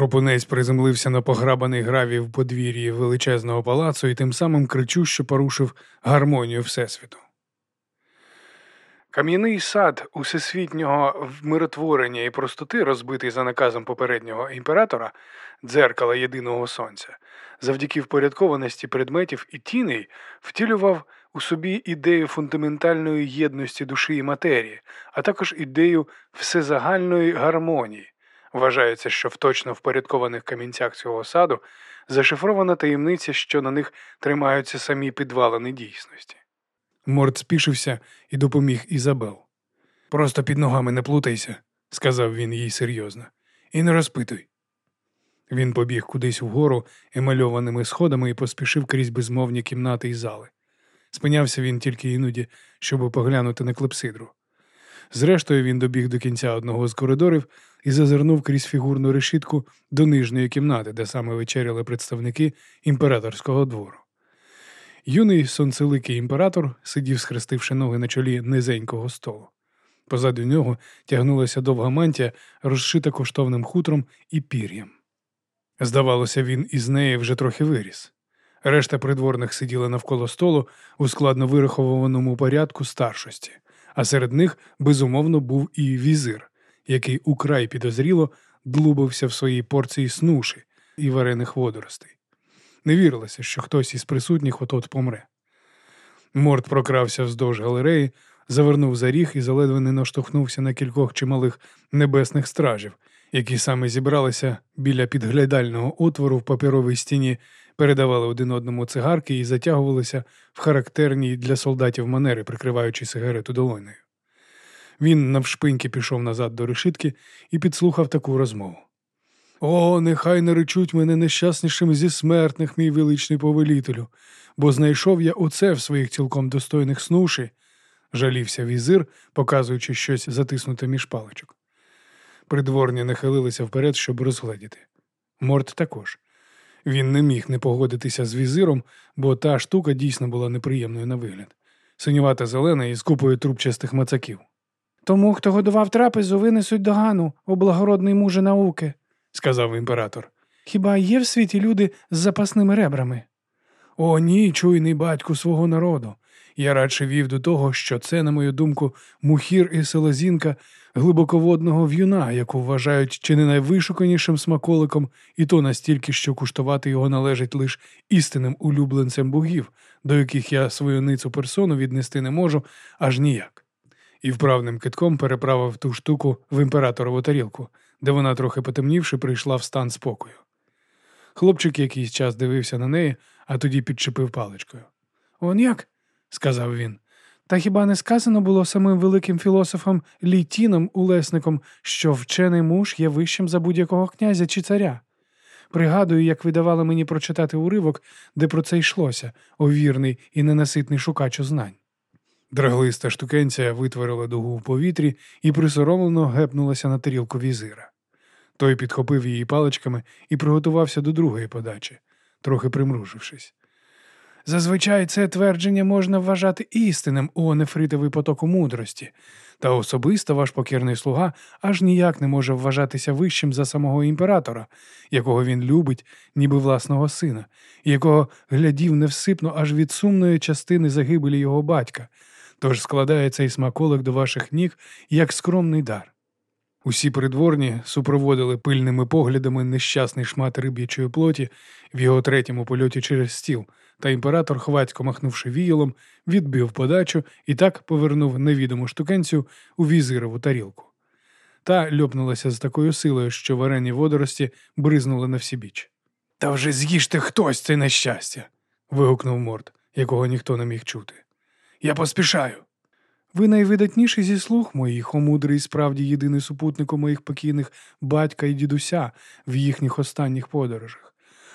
Хропунець приземлився на пограбаний гравій в подвір'ї величезного палацу і тим самим кричущо порушив гармонію Всесвіту. Кам'яний сад усесвітнього вмиротворення і простоти, розбитий за наказом попереднього імператора, дзеркала єдиного сонця, завдяки впорядкованості предметів і тіней, втілював у собі ідею фундаментальної єдності душі і матерії, а також ідею всезагальної гармонії. Вважається, що в точно впорядкованих камінцях цього саду зашифрована таємниця, що на них тримаються самі підвалини дійсності. Морд спішився і допоміг Ізабел. Просто під ногами не плутайся, сказав він їй серйозно, і не розпитуй. Він побіг кудись вгору емальованими сходами і поспішив крізь безмовні кімнати і зали. Спинявся він тільки іноді, щоб поглянути на клепсидру. Зрештою, він добіг до кінця одного з коридорів і зазирнув крізь фігурну решітку до нижньої кімнати, де саме вечеряли представники імператорського двору. Юний сонцеликий імператор сидів, схрестивши ноги на чолі низенького столу. Позаду нього тягнулася довга мантія, розшита коштовним хутром і пір'ям. Здавалося, він із неї вже трохи виріс. Решта придворних сиділа навколо столу у складно вирахованому порядку старшості, а серед них, безумовно, був і візир, який украй підозріло длубився в своїй порції снуші і варених водоростей. Не вірилося, що хтось із присутніх отот помре. Морд прокрався вздовж галереї, завернув за ріг і заледве не наштовхнувся на кількох чималих небесних стражів, які саме зібралися біля підглядального отвору в паперовій стіні, передавали один одному цигарки і затягувалися в характерній для солдатів манери, прикриваючи сигарету долонею. Він навшпиньки пішов назад до решитки і підслухав таку розмову. О, нехай наречуть мене нещаснішим зі смертних, мій величний повелітелю, бо знайшов я оце в своїх цілком достойних снуші, жалівся візир, показуючи щось затиснуте між паличок. Придворні нахилилися вперед, щоб розгледіти. Морт також. Він не міг не погодитися з візиром, бо та штука дійсно була неприємною на вигляд. Синювата зелена із купою трубчастих мацаків. Тому, хто годував трапезу, винесуть догану, о благородний муже науки, сказав імператор. Хіба є в світі люди з запасними ребрами? О, ні, чуйний батьку свого народу. Я радше вів до того, що це, на мою думку, мухір і селезінка глибоководного в'юна, яку вважають чи не найвишуканішим смаколиком, і то настільки, що куштувати його належить лише істинним улюбленцям богів, до яких я свою ницу персону віднести не можу аж ніяк. І вправним китком переправив ту штуку в імператорову тарілку, де вона, трохи потемнівши, прийшла в стан спокою. Хлопчик якийсь час дивився на неї, а тоді підчепив паличкою. Он як? сказав він. Та хіба не сказано було самим великим філософом Літіном Улесником, що вчений муж є вищим за будь-якого князя чи царя? Пригадую, як ви давали мені прочитати уривок, де про це йшлося, о вірний і ненаситний шукач знань. Драглиста штукенція витворила дугу в повітрі і присоромлено гепнулася на тарілку візира. Той підхопив її паличками і приготувався до другої подачі, трохи примружившись. Зазвичай це твердження можна вважати істинним у нефритовий потоку мудрості, та особисто ваш покірний слуга аж ніяк не може вважатися вищим за самого імператора, якого він любить, ніби власного сина, якого глядів невсипно аж від сумної частини загибелі його батька, тож складає цей смаколик до ваших ніг як скромний дар. Усі придворні супроводили пильними поглядами нещасний шмат риб'ячої плоті в його третьому польоті через стіл, та імператор, хвацько махнувши віялом, відбив подачу і так повернув невідому штукенцю у візирову тарілку. Та льопнулася з такою силою, що варені водорості бризнули на всі біч. Та вже з'їжте хтось це нещастя. вигукнув Морд, якого ніхто не міг чути. Я поспішаю. Ви найвидатніший зі слуг моїх, о мудрий справді єдиний супутник у моїх покійних батька і дідуся в їхніх останніх подорожах.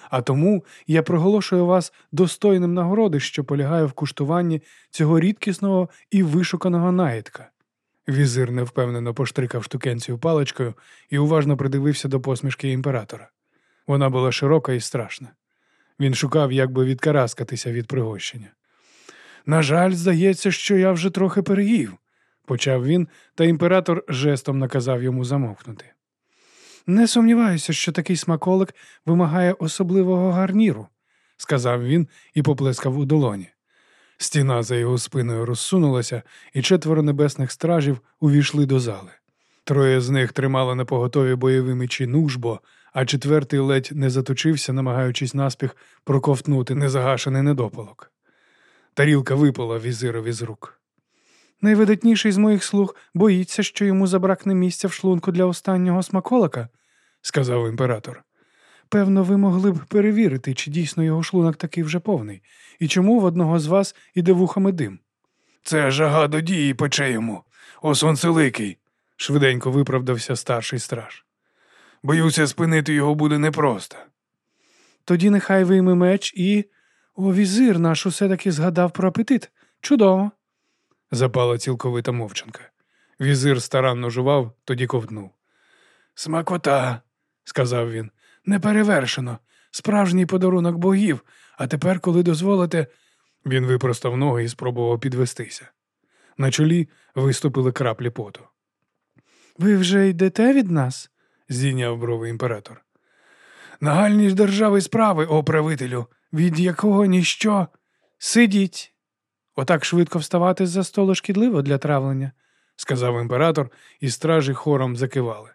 А тому я проголошую вас достойним нагороди, що полягає в куштуванні цього рідкісного і вишуканого наїдка. Візир невпевнено поштрикав штукенцію паличкою і уважно придивився до посмішки імператора. Вона була широка і страшна. Він шукав, як би відкараскатися від пригощення. На жаль, здається, що я вже трохи переїв, почав він, та імператор жестом наказав йому замовкнути. Не сумніваюся, що такий смаколик вимагає особливого гарніру, сказав він і поплескав у долоні. Стіна за його спиною розсунулася, і четверо небесних стражів увійшли до зали. Троє з них тримали на поготові бойові мечі нужбо, а четвертий ледь не заточився, намагаючись наспіх проковтнути незагашений недопалок. Тарілка випала візирові з рук. Найвидатніший з моїх слуг боїться, що йому забракне місця в шлунку для останнього смаколика, сказав імператор. Певно, ви могли б перевірити, чи дійсно його шлунок такий вже повний, і чому в одного з вас іде вухами дим. Це жага до дії пече йому, о сонцеликий, швиденько виправдався старший страж. Боюся, спинити його буде непросто. Тоді нехай вийме меч і. О, візир наш усе таки згадав про апетит. Чудово. запала цілковита мовчанка. Візир старанно жував, тоді ковтнув. Смакота, сказав він, неперевершено. Справжній подарунок богів, а тепер, коли дозволите. Він випростав ноги і спробував підвестися. На чолі виступили краплі поту. Ви вже йдете від нас? здійняв брови імператор. Нагальні держави справи, о правителю, від якого ніщо. Сидіть. Отак швидко вставати з за столу шкідливо для травлення, сказав імператор, і стражі хором закивали.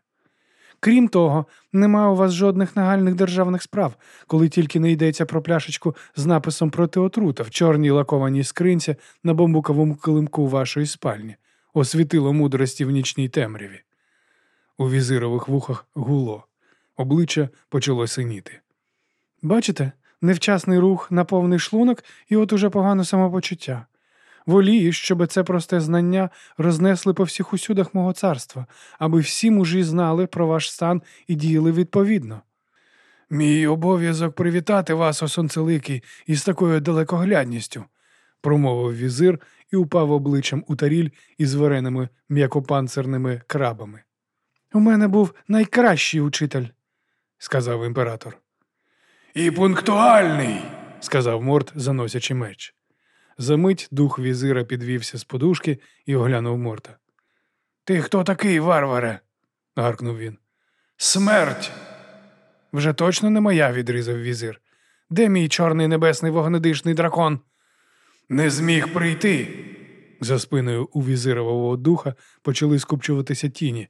Крім того, нема у вас жодних нагальних державних справ, коли тільки не йдеться про пляшечку з написом проти отрута в чорній лакованій скринці на бамбуковому килимку вашої спальні, освітило мудрості в нічній темряві. У візирових вухах гуло, обличчя почало синіти. Бачите, невчасний рух на повний шлунок, і от уже погане самопочуття. Волію, щоб це просте знання рознесли по всіх усюдах мого царства, аби всі мужі знали про ваш стан і діяли відповідно. Мій обов'язок привітати вас, о сонцеликий, із такою далекоглядністю, промовив візир і упав обличчям у таріль із вареними м'якопанцирними крабами. У мене був найкращий учитель, сказав імператор. І пунктуальний, сказав Морт, заносячи меч. Замить дух візира підвівся з подушки і оглянув Морта. Ти хто такий, варваре? гаркнув він. Смерть. Вже точно не моя, відрізав візир. Де мій чорний небесний вогнедишний дракон? Не зміг прийти. За спиною у візирового духа почали скупчуватися тіні.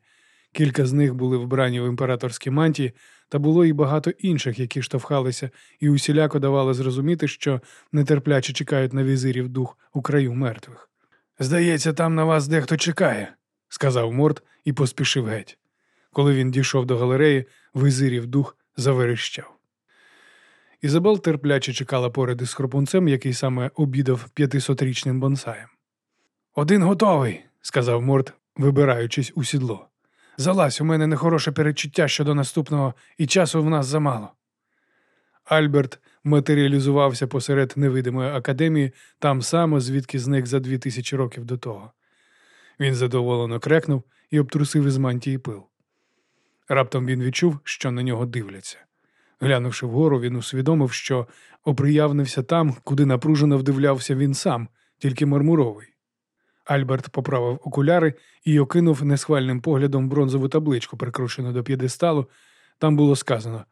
Кілька з них були вбрані в імператорські мантії, та було і багато інших, які штовхалися, і усіляко давали зрозуміти, що нетерпляче чекають на візирів дух у краю мертвих. Здається, там на вас дехто чекає, сказав Морт і поспішив геть. Коли він дійшов до галереї, визирів дух заверещав. Ізабел терпляче чекала поряд із хропунцем, який саме обідав п'ятисотрічним бонсаєм. Один готовий, сказав Морт, вибираючись у сідло. Залазь, у мене нехороше перечуття щодо наступного, і часу в нас замало. Альберт матеріалізувався посеред невидимої академії там само, звідки зник за дві тисячі років до того. Він задоволено крекнув і обтрусив із мантії пил. Раптом він відчув, що на нього дивляться. Глянувши вгору, він усвідомив, що оприявнився там, куди напружено вдивлявся він сам, тільки мармуровий. Альберт поправив окуляри і окинув несхвальним поглядом бронзову табличку, прикручену до п'єдесталу. Там було сказано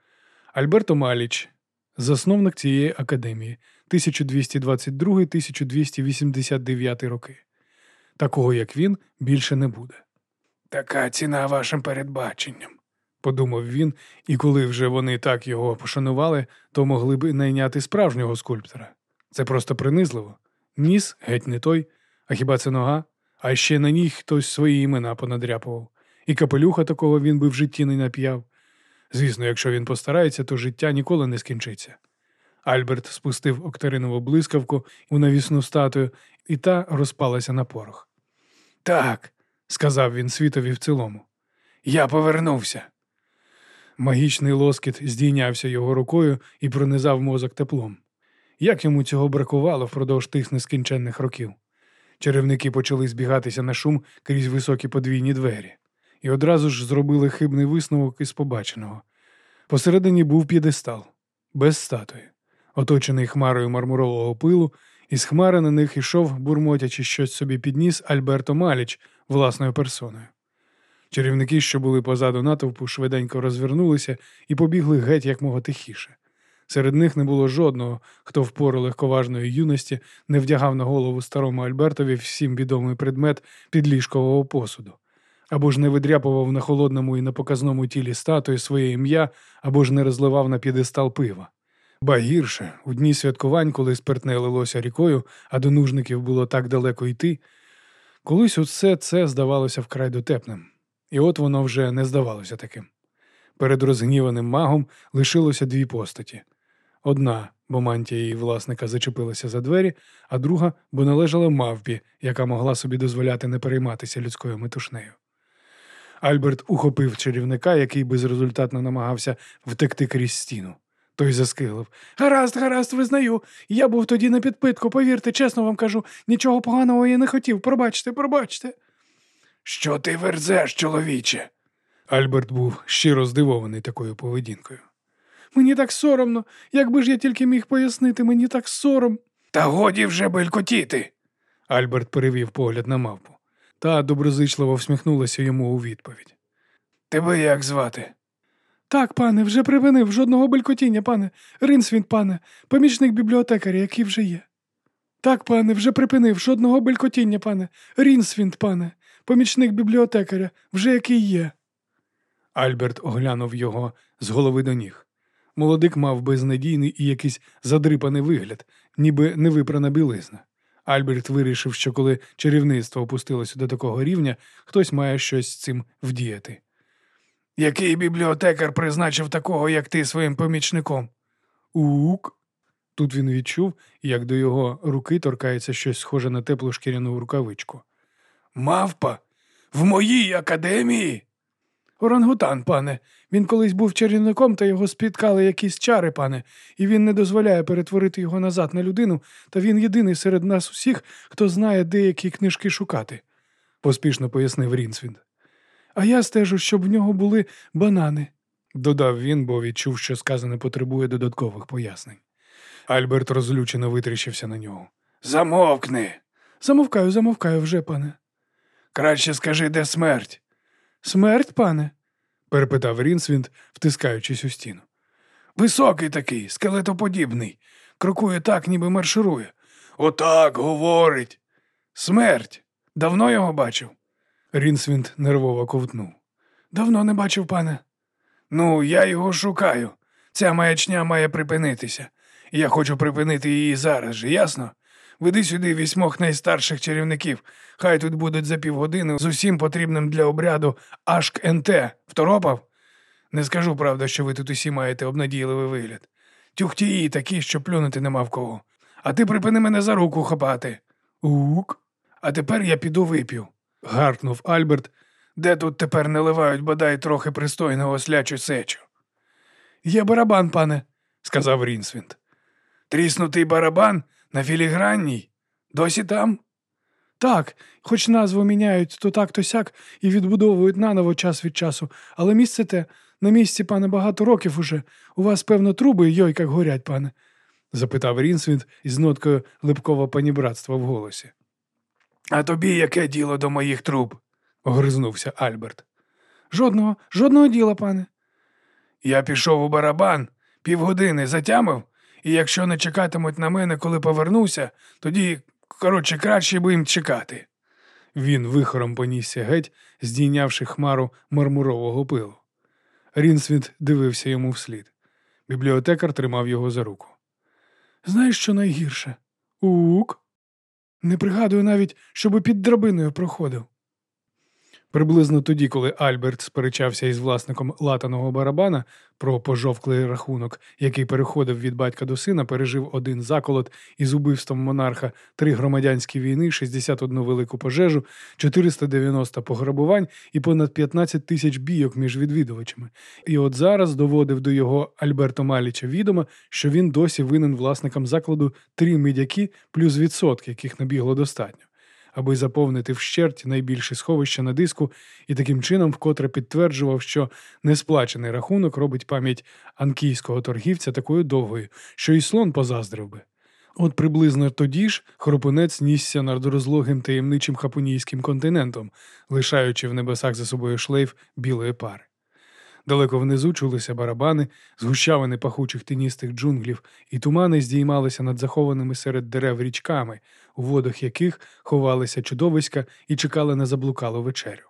Альберто Маліч, засновник цієї академії, 1222-1289 роки. Такого, як він, більше не буде. Така ціна вашим передбаченням, подумав він, і коли вже вони так його пошанували, то могли б найняти справжнього скульптора. Це просто принизливо. Ніс геть не той. А хіба це нога? А ще на ній хтось свої імена понадряпував. І капелюха такого він би в житті не нап'яв. Звісно, якщо він постарається, то життя ніколи не скінчиться. Альберт спустив октаринову блискавку у навісну статую, і та розпалася на порох. Так, сказав він світові в цілому, я повернувся. Магічний лоскіт здійнявся його рукою і пронизав мозок теплом. Як йому цього бракувало впродовж тих нескінченних років? Черевники почали збігатися на шум крізь високі подвійні двері, і одразу ж зробили хибний висновок із побаченого. Посередині був п'єдестал, без статуї, оточений хмарою мармурового пилу, і з хмари на них ішов, бурмотячи щось собі підніс Альберто Маліч власною персоною. Чарівники, що були позаду натовпу, швиденько розвернулися і побігли геть якмога тихіше. Серед них не було жодного, хто в пору легковажної юності не вдягав на голову старому Альбертові всім відомий предмет підліжкового посуду, або ж не видряпував на холодному і непоказному тілі статуї своє ім'я, або ж не розливав на п'єдестал пива. Ба гірше, у дні святкувань, коли спиртне лилося рікою, а до нужників було так далеко йти, колись усе це здавалося вкрай дотепним, і от воно вже не здавалося таким. Перед розгніваним магом лишилося дві постаті. Одна, бо мантія її власника зачепилася за двері, а друга, бо належала мавпі, яка могла собі дозволяти не перейматися людською метушнею. Альберт ухопив чарівника, який безрезультатно намагався втекти крізь стіну. Той заскиглив. Гаразд, гаразд, визнаю. Я був тоді на підпитку, повірте, чесно вам кажу, нічого поганого я не хотів. Пробачте, пробачте. Що ти верзеш, чоловіче? Альберт був щиро здивований такою поведінкою. Мені так соромно, якби ж я тільки міг пояснити, мені так сором. Та годі вже белькотіти. Альберт перевів погляд на мавпу. Та доброзичливо всміхнулася йому у відповідь. Тебе як звати? Так, пане, вже припинив жодного белькотіння, пане. Ринсвін, пане, помічник бібліотекаря, який вже є. Так, пане, вже припинив жодного белькотіння, пане. Рінсвінт, пане, помічник бібліотекаря, вже який є. Альберт оглянув його з голови до ніг. Молодик мав безнадійний і якийсь задрипаний вигляд, ніби невипрана білизна. Альберт вирішив, що коли чарівництво опустилося до такого рівня, хтось має щось з цим вдіяти. Який бібліотекар призначив такого, як ти, своїм помічником? Ук. Тут він відчув, як до його руки торкається щось схоже на теплу шкіряну рукавичку. Мавпа? В моїй академії? Орангутан, пане. Він колись був чарівником, та його спіткали якісь чари, пане, і він не дозволяє перетворити його назад на людину, та він єдиний серед нас усіх, хто знає деякі книжки шукати, поспішно пояснив Рінсвінд. А я стежу, щоб в нього були банани, додав він, бо відчув, що сказане потребує додаткових пояснень. Альберт розлючено витріщився на нього. Замовкни. Замовкаю, замовкаю вже, пане. Краще скажи, де смерть. Смерть, пане? перепитав Рінсвінд, втискаючись у стіну. Високий такий, скелетоподібний, крокує так, ніби марширує. Отак говорить. Смерть. Давно його бачив? Рінсвінд нервово ковтнув. Давно не бачив, пане. Ну, я його шукаю. Ця маячня має припинитися. Я хочу припинити її зараз же, ясно? Веди сюди вісьмох найстарших чарівників. Хай тут будуть за півгодини з усім потрібним для обряду Ашк НТ. Второпав? Не скажу, правда, що ви тут усі маєте обнадійливий вигляд. Тюхтії такі, що плюнути нема в кого. А ти припини мене за руку хапати. Ук. А тепер я піду вип'ю. гаркнув Альберт, де тут тепер наливають бодай трохи пристойного слячу сечу. Є барабан, пане, сказав Рінсвінд. Тріснутий барабан на філігранній? Досі там? Так, хоч назву міняють то так, то сяк і відбудовують наново час від часу, але місце те на місці, пане, багато років уже. У вас, певно, труби йой, як горять, пане, запитав Рінсвінд із ноткою липкого панібратства в голосі. А тобі яке діло до моїх труб? огризнувся Альберт. Жодного, жодного діла, пане. Я пішов у барабан, півгодини затямив, і якщо не чекатимуть на мене, коли повернуся, тоді, коротше, краще би їм чекати. Він вихором понісся геть, здійнявши хмару мармурового пилу. Рінсвіт дивився йому вслід. Бібліотекар тримав його за руку. Знаєш, що найгірше? Ук. Не пригадую навіть, щоби під драбиною проходив. Приблизно тоді, коли Альберт сперечався із власником латаного барабана про пожовклий рахунок, який переходив від батька до сина, пережив один заколот із убивством монарха, три громадянські війни, 61 велику пожежу, 490 пограбувань і понад 15 тисяч бійок між відвідувачами. І от зараз доводив до його Альберто Маліча відомо, що він досі винен власникам закладу три медяки плюс відсотки, яких набігло достатньо аби заповнити вщерть найбільше сховище на диску, і таким чином вкотре підтверджував, що несплачений рахунок робить пам'ять анкійського торгівця такою довгою, що і слон позаздрив би. От приблизно тоді ж хропунець нісся над розлогим таємничим хапунійським континентом, лишаючи в небесах за собою шлейф білої пари. Далеко внизу чулися барабани, згущавини пахучих тиністих джунглів, і тумани здіймалися над захованими серед дерев річками, у водах яких ховалися чудовиська і чекали на заблукалу вечерю.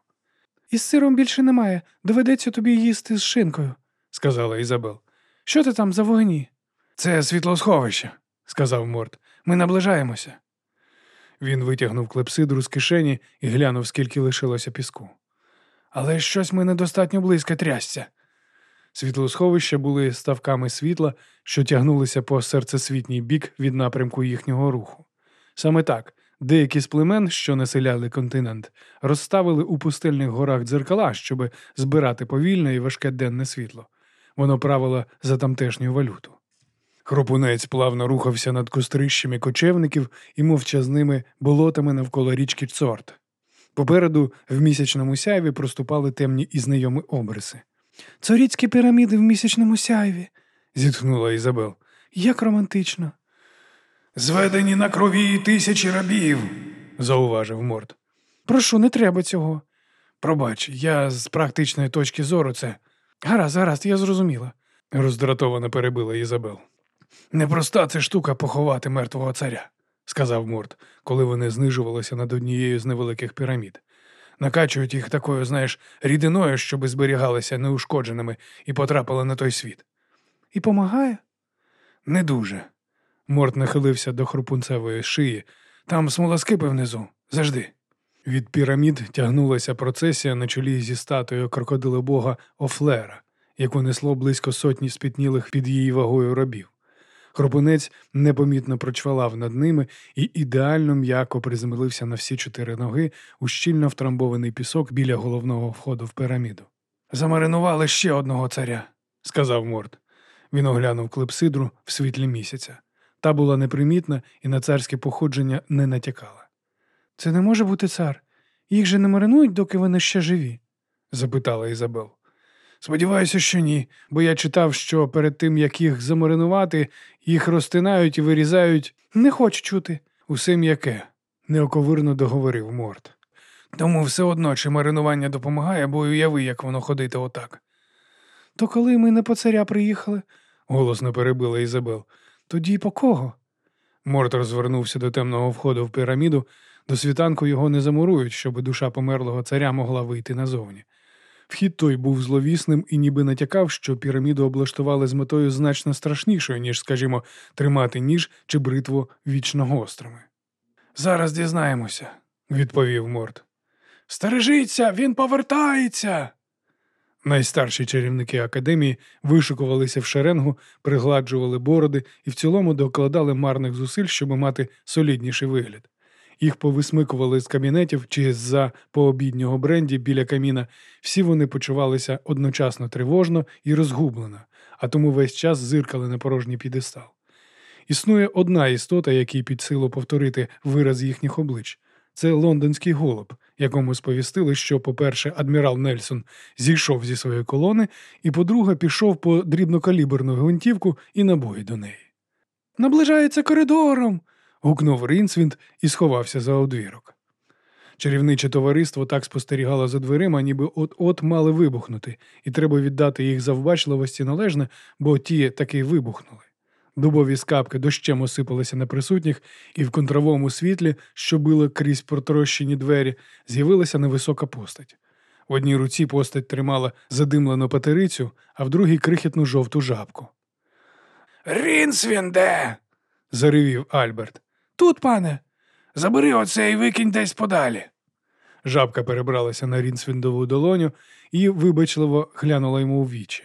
Із сиром більше немає, доведеться тобі їсти з шинкою, сказала Ізабел. Що ти там за вогні? Це світлосховище, сказав Морт. Ми наближаємося. Він витягнув клепсидру з кишені і глянув, скільки лишилося піску. Але щось ми недостатньо близько трясся. Світлосховища були ставками світла, що тягнулися по серцесвітній бік від напрямку їхнього руху. Саме так, деякі з племен, що населяли континент, розставили у пустельних горах дзеркала, щоб збирати повільне і важке денне світло. Воно правило за тамтешню валюту. Хропунець плавно рухався над кострищами кочевників і мовчазними болотами навколо річки Цорт. Попереду в місячному сяйві проступали темні і знайомі обриси. Цоріцькі піраміди в місячному сяйві, зітхнула Ізабел. Як романтично. Зведені на крові тисячі рабів, зауважив Морд. Прошу, не треба цього. Пробач, я з практичної точки зору це. Гаразд, гаразд, я зрозуміла, роздратовано перебила Ізабел. Непроста це штука поховати мертвого царя, сказав Морд, коли вони знижувалися над однією з невеликих пірамід. Накачують їх такою, знаєш, рідиною, щоби зберігалися неушкодженими і потрапили на той світ. І помагає? Не дуже. Морт нахилився до хрупунцевої шиї. Там смолоскипи внизу. Завжди. Від пірамід тягнулася процесія на чолі зі статуєю крокодилобога Офлера, яку несло близько сотні спітнілих під її вагою робів. Хропунець непомітно прочвалав над ними і ідеально м'яко приземлився на всі чотири ноги у щільно втрамбований пісок біля головного входу в піраміду. Замаринували ще одного царя, сказав Морд. Він оглянув клепсидру в світлі місяця. Та була непримітна і на царське походження не натякала. Це не може бути цар. Їх же не маринують, доки вони ще живі? запитала Ізабел. Сподіваюся, що ні, бо я читав, що перед тим, як їх замаринувати, їх розтинають і вирізають. Не хочу чути. Усе м'яке, неоковирно договорив Морт. Тому все одно, чи маринування допомагає, бо уяви, як воно ходити отак. То коли ми не по царя приїхали, голосно перебила Ізабел, тоді по кого? Морт розвернувся до темного входу в піраміду, до світанку його не замурують, щоб душа померлого царя могла вийти назовні. Вхід той був зловісним і ніби натякав, що піраміду облаштували з метою значно страшнішою, ніж, скажімо, тримати ніж чи бритву вічно гострими. Зараз дізнаємося, відповів Морд. Стережіться, він повертається. Найстарші чарівники академії вишикувалися в шеренгу, пригладжували бороди і в цілому докладали марних зусиль, щоб мати солідніший вигляд. Їх повисмикували з кабінетів чи з-за пообіднього бренді біля каміна. Всі вони почувалися одночасно тривожно і розгублено, а тому весь час зиркали на порожній підестал. Існує одна істота, якій під силу повторити вираз їхніх облич. Це лондонський голуб, якому сповістили, що, по-перше, адмірал Нельсон зійшов зі своєї колони, і, по-друге, пішов по дрібнокаліберну гвинтівку і набої до неї. Наближається коридором гукнув Рінсвінд і сховався за одвірок. Чарівниче товариство так спостерігало за дверима, ніби от-от мали вибухнути, і треба віддати їх завбачливості належне, бо ті таки вибухнули. Дубові скапки дощем осипалися на присутніх, і в контровому світлі, що било крізь протрощені двері, з'явилася невисока постать. В одній руці постать тримала задимлену патерицю, а в другій крихітну жовту жабку. Рінсвінде. заревів Альберт. Тут, пане, забери оце і викинь десь подалі. Жабка перебралася на Рінсвіндову долоню і вибачливо глянула йому у вічі.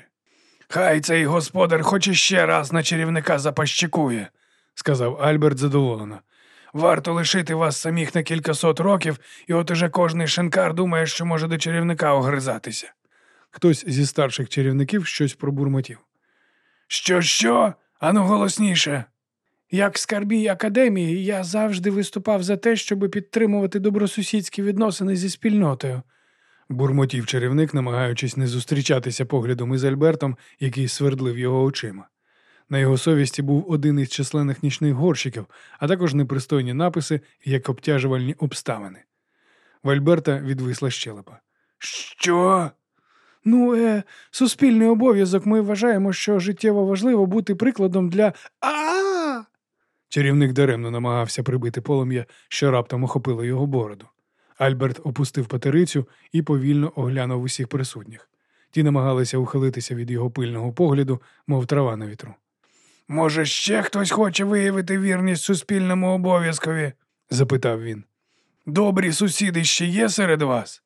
Хай цей господар хоч іще раз на чарівника запащикує, сказав Альберт задоволено. Варто лишити вас самих на кількасот років, і от уже кожний шинкар думає, що може до чарівника огризатися. Хтось зі старших чарівників щось пробурмотів. Що, що? Ану голосніше. Як скарбій академії, я завжди виступав за те, щоб підтримувати добросусідські відносини зі спільнотою, бурмотів чарівник, намагаючись не зустрічатися поглядом із Альбертом, який свердлив його очима. На його совісті був один із численних нічних горщиків, а також непристойні написи як обтяжувальні обставини. В Альберта відвисла щелепа. Що? Ну, е, суспільний обов'язок. Ми вважаємо, що життєво важливо бути прикладом для. А. Чарівник даремно намагався прибити полум'я, що раптом охопило його бороду. Альберт опустив патерицю і повільно оглянув усіх присутніх. Ті намагалися ухилитися від його пильного погляду, мов трава на вітру. Може, ще хтось хоче виявити вірність суспільному обов'язкові? запитав він. Добрі сусіди ще є серед вас?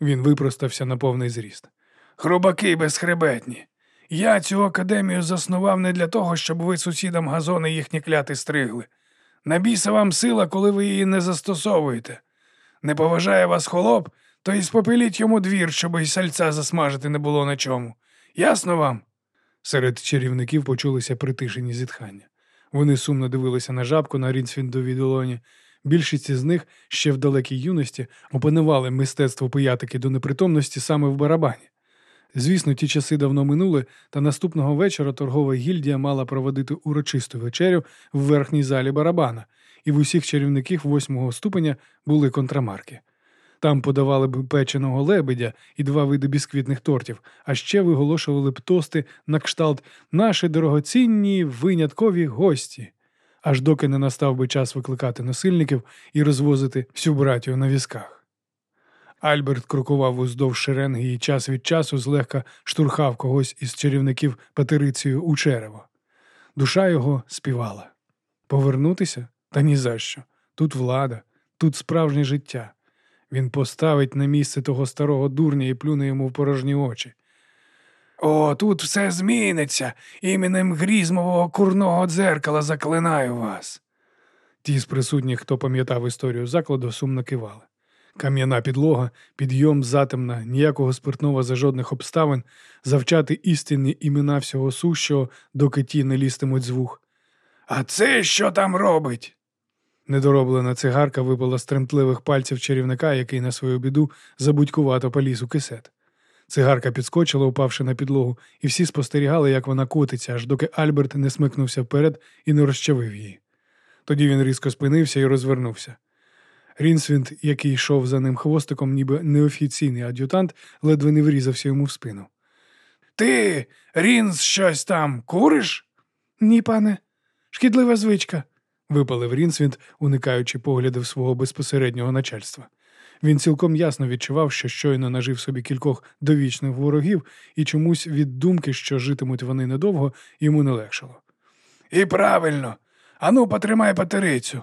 Він випростався на повний зріст. Хробаки безхребетні. Я цю академію заснував не для того, щоб ви сусідам газони їхні кляти стригли. Набійся вам сила, коли ви її не застосовуєте. Не поважає вас холоп, то і спопиліть йому двір, щоб і сальця засмажити не було на чому. Ясно вам? Серед чарівників почулися притишені зітхання. Вони сумно дивилися на жабку на Рінсфіндовій долоні. Більшість із них ще в далекій юності опанували мистецтво пиятики до непритомності саме в барабані. Звісно, ті часи давно минули, та наступного вечора торгова гільдія мала проводити урочисту вечерю в верхній залі барабана, і в усіх чарівників восьмого ступеня були контрамарки. Там подавали б печеного лебедя і два види бісквітних тортів, а ще виголошували б тости на кшталт наші дорогоцінні виняткові гості, аж доки не настав би час викликати насильників і розвозити всю братію на візках. Альберт крокував уздовж шеренги і час від часу злегка штурхав когось із чарівників патерицею у черево. Душа його співала. Повернутися? Та ні за що. Тут влада, тут справжнє життя. Він поставить на місце того старого дурня і плюне йому в порожні очі. О, тут все зміниться. Іменем грізмового курного дзеркала заклинаю вас. Ті з присутніх, хто пам'ятав історію закладу, сумно кивали. Кам'яна підлога, підйом затемна, ніякого спиртного за жодних обставин, завчати істинні імена всього сущого, доки ті не лістимуть з вух. А це що там робить? Недороблена цигарка випала з тремтливих пальців чарівника, який на свою біду забудькувато поліз у кисет. Цигарка підскочила, упавши на підлогу, і всі спостерігали, як вона котиться, аж доки Альберт не смикнувся вперед і не розчавив її. Тоді він різко спинився і розвернувся. Рінсвінд, який йшов за ним хвостиком, ніби неофіційний ад'ютант, ледве не врізався йому в спину. Ти, Рінс, щось там куриш? Ні, пане, шкідлива звичка, випалив Рінсвінд, уникаючи поглядів свого безпосереднього начальства. Він цілком ясно відчував, що щойно нажив собі кількох довічних ворогів, і чомусь від думки, що житимуть вони недовго, йому не легшало. І правильно, ану, потримай патерицю.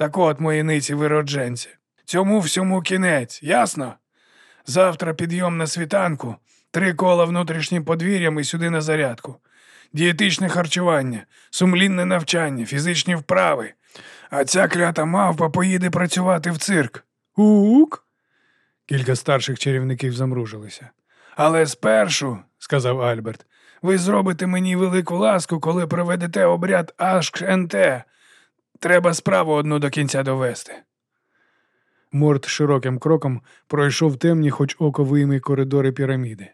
Так от, мої ниці виродженці, цьому всьому кінець, ясно? Завтра підйом на світанку, три кола внутрішнім подвір'ям і сюди на зарядку, дієтичне харчування, сумлінне навчання, фізичні вправи. А ця клята мавпа поїде працювати в цирк. Ук. Кілька старших чарівників замружилися. Але спершу, сказав Альберт, ви зробите мені велику ласку, коли проведете обряд Ашк-НТ, Треба справу одну до кінця довести. Морт широким кроком пройшов темні, хоч око коридори піраміди.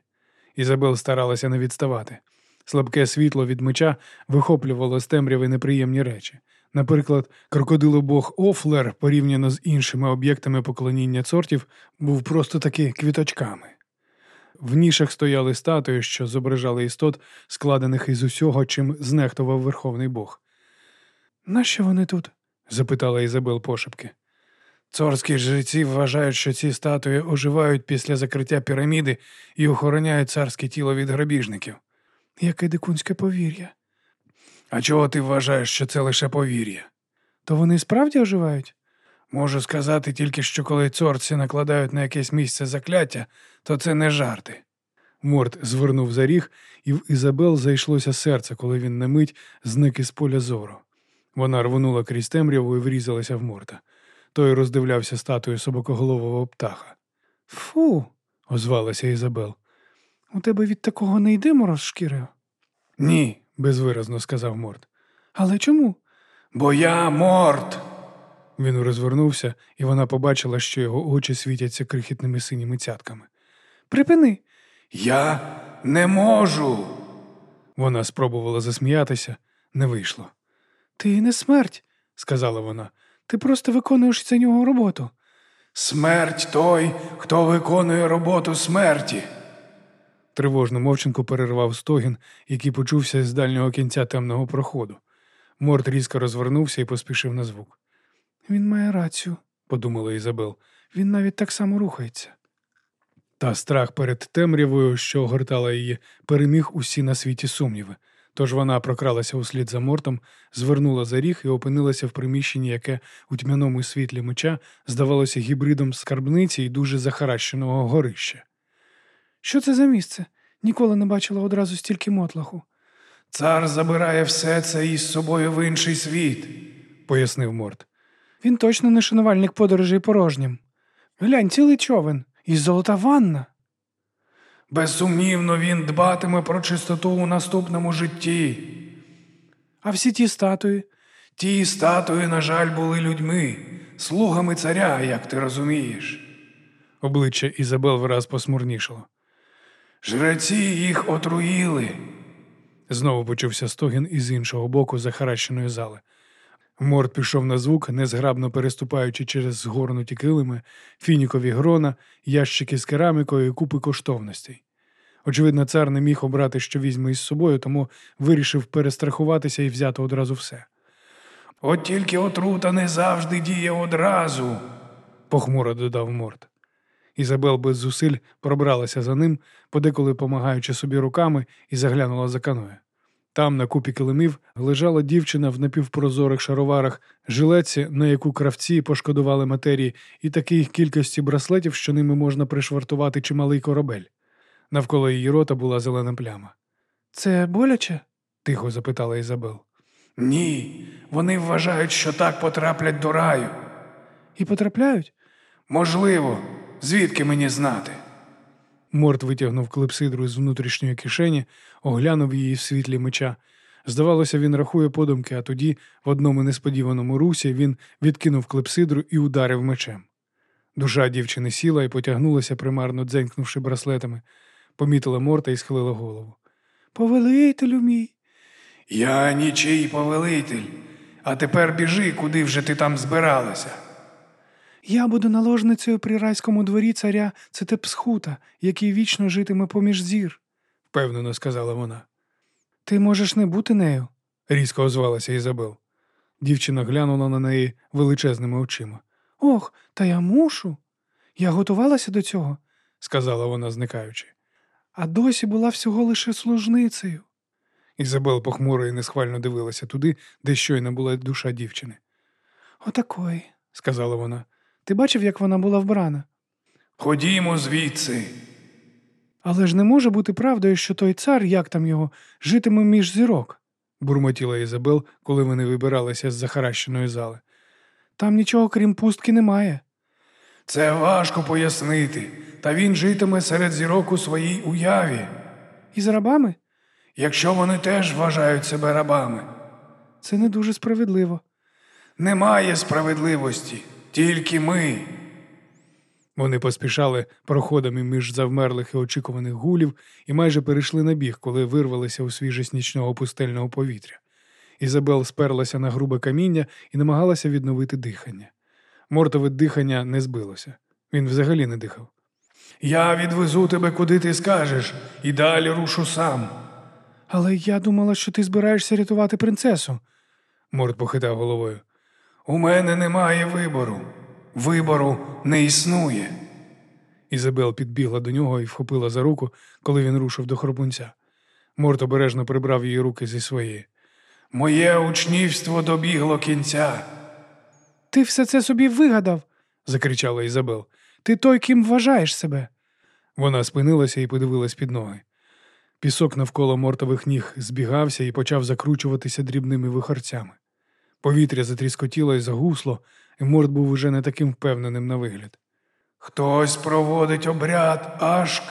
Ізабел старалася не відставати. Слабке світло від меча вихоплювало з темряви неприємні речі. Наприклад, крокодилобог Офлер, порівняно з іншими об'єктами поклоніння цортів, був просто таки квіточками. В нішах стояли статуї, що зображали істот, складених із усього, чим знехтував Верховний Бог. Нащо вони тут? запитала Ізабел пошепки. Цорські жреці вважають, що ці статуї оживають після закриття піраміди і охороняють царське тіло від грабіжників. Яке дикунське повір'я. А чого ти вважаєш, що це лише повір'я? То вони справді оживають? Можу сказати тільки, що коли цорці накладають на якесь місце закляття, то це не жарти. Морт звернув за ріг, і в Ізабел зайшлося серце, коли він на мить зник із поля зору. Вона рвонула крізь темряву і врізалася в морта. Той роздивлявся статую собакоголового птаха. Фу, озвалася Ізабел. У тебе від такого не йде мороз шкірою? Ні, безвиразно сказав Морт. Але чому? Бо я морт. Він розвернувся, і вона побачила, що його очі світяться крихітними синіми цятками. Припини. Я не можу. Вона спробувала засміятися, Не вийшло. Ти не смерть, сказала вона. Ти просто виконуєш за нього роботу. Смерть той, хто виконує роботу смерті. Тривожну мовчинку перервав стогін, який почувся з дальнього кінця темного проходу. Морт різко розвернувся і поспішив на звук. Він має рацію, подумала Ізабел. Він навіть так само рухається. Та страх перед темрявою, що огортала її, переміг усі на світі сумніви. Тож вона прокралася услід за мортом, звернула за ріг і опинилася в приміщенні, яке у тьмяному світлі меча здавалося гібридом скарбниці і дуже захаращеного горища. Що це за місце? Ніколи не бачила одразу стільки мотлаху. Цар забирає все це із собою в інший світ, пояснив Морт. Він точно не шанувальник подорожей порожнім. Глянь, цілий човен і золота ванна. Безсумнівно, він дбатиме про чистоту у наступному житті. А всі ті статуї? Ті статуї, на жаль, були людьми, слугами царя, як ти розумієш. Обличчя Ізабел враз посмурнішало. Жреці їх отруїли. Знову почувся стогін із іншого боку захаращеної зали. Морд пішов на звук, незграбно переступаючи через згорнуті килими, фінікові грона, ящики з керамікою і купи коштовностей. Очевидно, цар не міг обрати, що візьме із собою, тому вирішив перестрахуватися і взяти одразу все. От тільки отрута не завжди діє одразу, похмуро додав Морд. Ізабел без зусиль пробралася за ним, подеколи помагаючи собі руками, і заглянула за каноє. Там, на купі килимів, лежала дівчина в напівпрозорих шароварах, жилеці, на яку кравці пошкодували матерії, і такій кількості браслетів, що ними можна пришвартувати чималий корабель. Навколо її рота була зелена пляма. Це боляче? тихо запитала Ізабел. Ні, вони вважають, що так потраплять до раю. І потрапляють? Можливо, звідки мені знати? Морт витягнув клепсидру з внутрішньої кишені, оглянув її в світлі меча. Здавалося, він рахує подумки, а тоді, в одному несподіваному русі, він відкинув клепсидру і ударив мечем. Душа дівчини сіла і потягнулася, примарно дзенькнувши браслетами, помітила морта і схилила голову. Повелителю мій. Я нічий повелитель, а тепер біжи, куди вже ти там збиралася. Я буду наложницею при райському дворі царя Цетепсхута, який вічно житиме поміж зір, впевнено сказала вона. Ти можеш не бути нею, різко озвалася Ізабел. Дівчина глянула на неї величезними очима. Ох, та я мушу. Я готувалася до цього, сказала вона, зникаючи. А досі була всього лише служницею. Ізабел похмуро і несхвально дивилася туди, де щойно була душа дівчини. Отакої, сказала вона. Ти бачив, як вона була вбрана? Ходімо звідси. Але ж не може бути правдою, що той цар, як там його, житиме між зірок, бурмотіла Ізабел, коли вони вибиралися з захаращеної зали. Там нічого крім пустки немає. Це важко пояснити, та він житиме серед зірок у своїй уяві. Із рабами? Якщо вони теж вважають себе рабами. Це не дуже справедливо. Немає справедливості, тільки ми. Вони поспішали проходами між завмерлих і очікуваних гулів і майже перейшли на біг, коли вирвалися у свіжість нічного пустельного повітря. Ізабел сперлася на грубе каміння і намагалася відновити дихання. Мортове дихання не збилося. Він взагалі не дихав. Я відвезу тебе, куди ти скажеш, і далі рушу сам. Але я думала, що ти збираєшся рятувати принцесу. Морт похитав головою. У мене немає вибору. Вибору не існує. Ізабел підбігла до нього і вхопила за руку, коли він рушив до хропунця. Морт обережно прибрав її руки зі своєї. Моє учнівство добігло кінця. Ти все це собі вигадав, закричала Ізабел. Ти той, ким вважаєш себе. Вона спинилася і подивилась під ноги. Пісок навколо мортових ніг збігався і почав закручуватися дрібними вихорцями. Повітря затріскотіло і загусло, і морд був уже не таким впевненим на вигляд. Хтось проводить обряд ашк.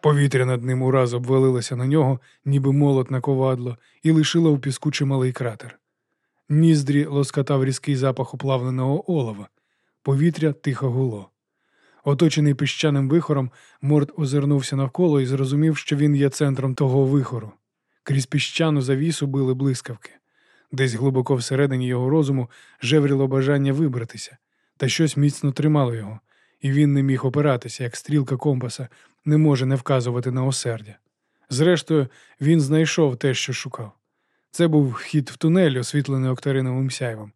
Повітря над ним ураз обвалилося на нього, ніби молот на ковадло, і лишило в піску чималий кратер. Ніздрі лоскотав різкий запах уплавленого олова. Повітря тихо гуло. Оточений піщаним вихором, Морд озирнувся навколо і зрозумів, що він є центром того вихору. Крізь піщану завісу били блискавки. Десь глибоко всередині його розуму жевріло бажання вибратися, та щось міцно тримало його, і він не міг опиратися, як стрілка компаса не може не вказувати на осердя. Зрештою, він знайшов те, що шукав. Це був вхід в тунель, освітлений октариновим сяйвом.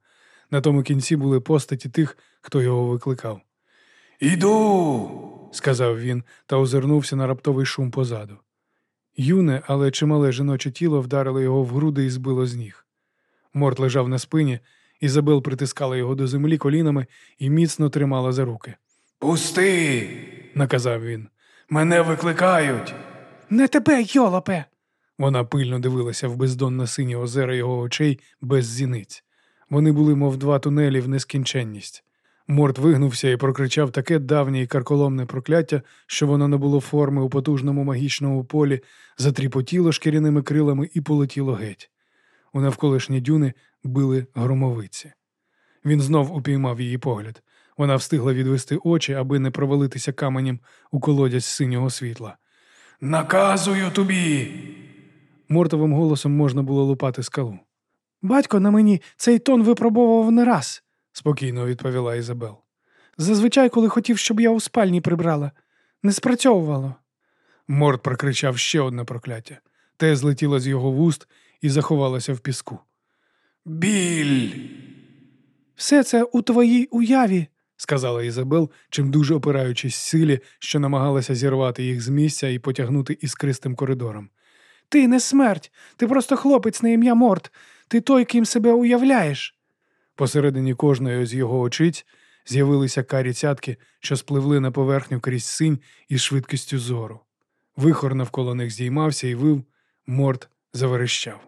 На тому кінці були постаті тих, хто його викликав. Іду, сказав він та озирнувся на раптовий шум позаду. Юне, але чимале жіноче тіло вдарило його в груди і збило з ніг. Морт лежав на спині, Ізабел притискала його до землі колінами і міцно тримала за руки. Пусти, наказав він. Мене викликають. Не тебе, йолопе. Вона пильно дивилася в бездонно сині озера його очей без зіниць. Вони були, мов два тунелі в нескінченність. Морт вигнувся і прокричав таке давнє і карколомне прокляття, що воно не було форми у потужному магічному полі, затріпотіло шкіряними крилами і полетіло геть. У навколишні дюни били громовиці. Він знов упіймав її погляд. Вона встигла відвести очі, аби не провалитися каменем у колодязь синього світла. Наказую тобі. Мортовим голосом можна було лупати скалу. Батько на мені цей тон випробовував не раз, спокійно відповіла Ізабел. Зазвичай, коли хотів, щоб я у спальні прибрала, не спрацьовувало. Морт прокричав ще одне прокляття. Те злетіло з його вуст і заховалося в піску. Біль. Все це у твоїй уяві, сказала Ізабел, чим дуже опираючись силі, що намагалася зірвати їх з місця і потягнути іскристим коридором. Ти не смерть, ти просто хлопець на ім'я Морт, ти той, ким себе уявляєш. Посередині кожної з його очиць з'явилися карі цятки, що спливли на поверхню крізь синь із швидкістю зору. Вихор навколо них здіймався і вив, морт заверещав.